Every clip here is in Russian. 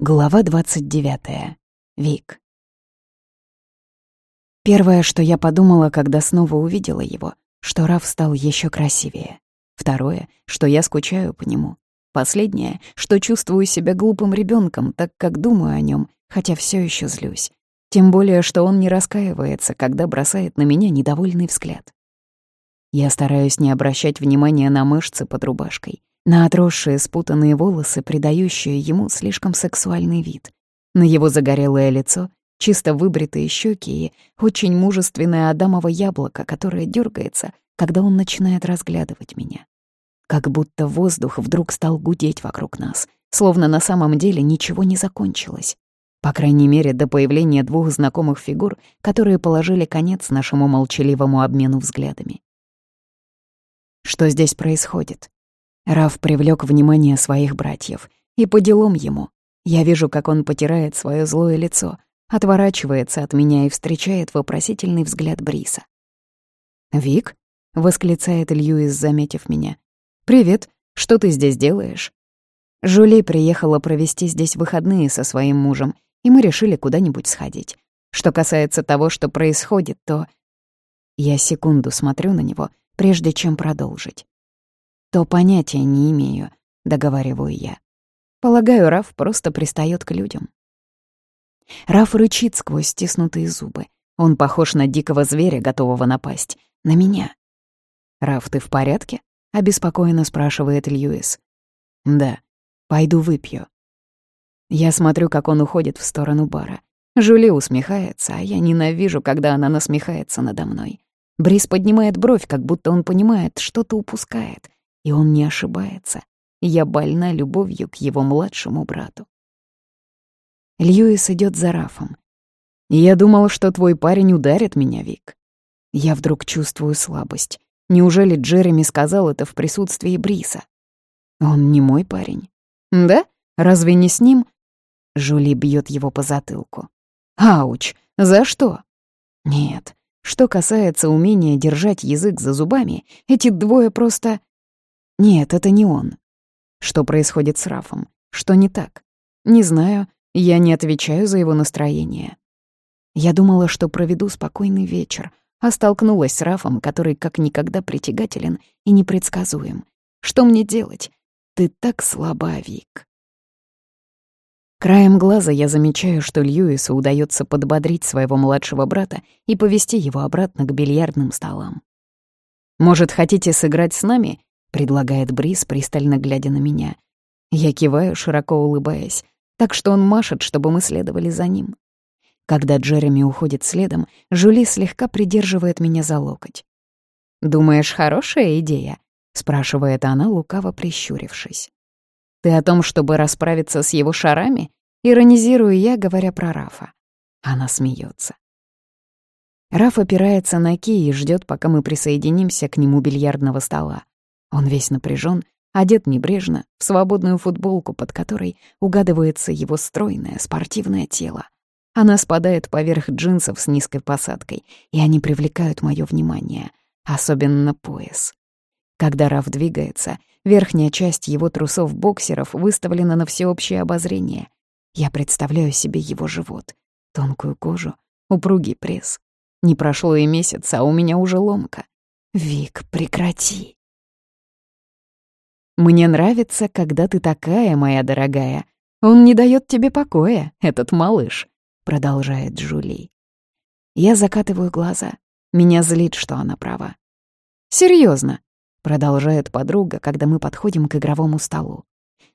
Глава 29. Вик. Первое, что я подумала, когда снова увидела его, что Раф стал еще красивее. Второе, что я скучаю по нему. Последнее, что чувствую себя глупым ребенком, так как думаю о нем, хотя все еще злюсь. Тем более, что он не раскаивается, когда бросает на меня недовольный взгляд. Я стараюсь не обращать внимания на мышцы под рубашкой, на отросшие спутанные волосы, придающие ему слишком сексуальный вид, на его загорелое лицо, чисто выбритые щеки и очень мужественное адамово яблоко, которое дергается, когда он начинает разглядывать меня. Как будто воздух вдруг стал гудеть вокруг нас, словно на самом деле ничего не закончилось. По крайней мере, до появления двух знакомых фигур, которые положили конец нашему молчаливому обмену взглядами. Что здесь происходит? Раф привлек внимание своих братьев. И по делам ему. Я вижу, как он потирает свое злое лицо, отворачивается от меня и встречает вопросительный взгляд Бриса. «Вик?» — восклицает Льюис, заметив меня. «Привет, что ты здесь делаешь?» Жули приехала провести здесь выходные со своим мужем, и мы решили куда-нибудь сходить. Что касается того, что происходит, то... Я секунду смотрю на него, прежде чем продолжить то понятия не имею, договариваю я. Полагаю, Раф просто пристает к людям. Раф рычит сквозь стиснутые зубы. Он похож на дикого зверя, готового напасть. На меня. «Раф, ты в порядке?» — обеспокоенно спрашивает Льюис. «Да. Пойду выпью». Я смотрю, как он уходит в сторону бара. Жюли усмехается, а я ненавижу, когда она насмехается надо мной. Брис поднимает бровь, как будто он понимает, что-то упускает. И он не ошибается. Я больна любовью к его младшему брату. Льюис идет за Рафом. «Я думал, что твой парень ударит меня, Вик». Я вдруг чувствую слабость. Неужели Джереми сказал это в присутствии Бриса? Он не мой парень. Да? Разве не с ним? Жули бьет его по затылку. Ауч! За что? Нет. Что касается умения держать язык за зубами, эти двое просто... Нет, это не он. Что происходит с Рафом? Что не так? Не знаю, я не отвечаю за его настроение. Я думала, что проведу спокойный вечер, а столкнулась с Рафом, который как никогда притягателен и непредсказуем. Что мне делать? Ты так слаба, Вик. Краем глаза я замечаю, что Льюису удается подбодрить своего младшего брата и повести его обратно к бильярдным столам. «Может, хотите сыграть с нами?» — предлагает Брис, пристально глядя на меня. Я киваю, широко улыбаясь, так что он машет, чтобы мы следовали за ним. Когда Джереми уходит следом, Жули слегка придерживает меня за локоть. «Думаешь, хорошая идея?» — спрашивает она, лукаво прищурившись. «Ты о том, чтобы расправиться с его шарами?» — иронизирую я, говоря про Рафа. Она смеется. Раф опирается на ки и ждет, пока мы присоединимся к нему бильярдного стола. Он весь напряжен, одет небрежно, в свободную футболку, под которой угадывается его стройное спортивное тело. Она спадает поверх джинсов с низкой посадкой, и они привлекают мое внимание, особенно пояс. Когда Раф двигается, верхняя часть его трусов-боксеров выставлена на всеобщее обозрение. Я представляю себе его живот, тонкую кожу, упругий пресс. Не прошло и месяца, а у меня уже ломка. «Вик, прекрати!» «Мне нравится, когда ты такая, моя дорогая. Он не дает тебе покоя, этот малыш», — продолжает Джули. Я закатываю глаза. Меня злит, что она права. Серьезно, продолжает подруга, когда мы подходим к игровому столу.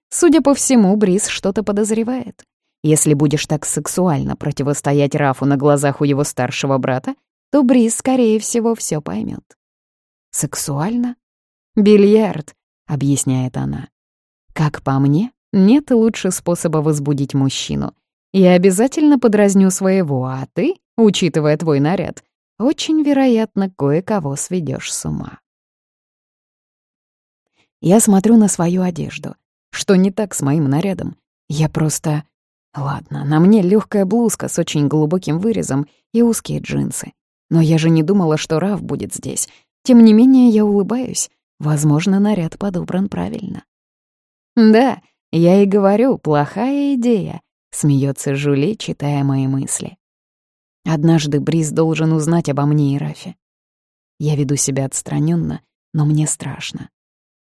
Судя по всему, Брис что-то подозревает. Если будешь так сексуально противостоять Рафу на глазах у его старшего брата, то Брис, скорее всего, все поймет. Сексуально? Бильярд. — объясняет она. «Как по мне, нет лучше способа возбудить мужчину. Я обязательно подразню своего, а ты, учитывая твой наряд, очень вероятно кое-кого сведешь с ума». Я смотрю на свою одежду. Что не так с моим нарядом? Я просто... Ладно, на мне легкая блузка с очень глубоким вырезом и узкие джинсы. Но я же не думала, что Раф будет здесь. Тем не менее, я улыбаюсь. Возможно, наряд подобран правильно. Да, я и говорю, плохая идея. Смеется Жюли, читая мои мысли. Однажды Бриз должен узнать обо мне и Рафе. Я веду себя отстраненно, но мне страшно.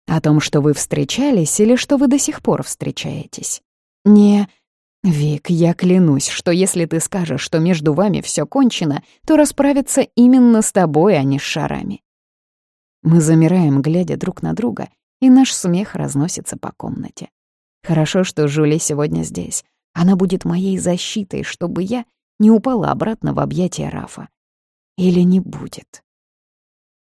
О том, что вы встречались или что вы до сих пор встречаетесь. Не... Вик, я клянусь, что если ты скажешь, что между вами все кончено, то расправиться именно с тобой, а не с шарами. Мы замираем, глядя друг на друга, и наш смех разносится по комнате. Хорошо, что Жюли сегодня здесь. Она будет моей защитой, чтобы я не упала обратно в объятия Рафа. Или не будет.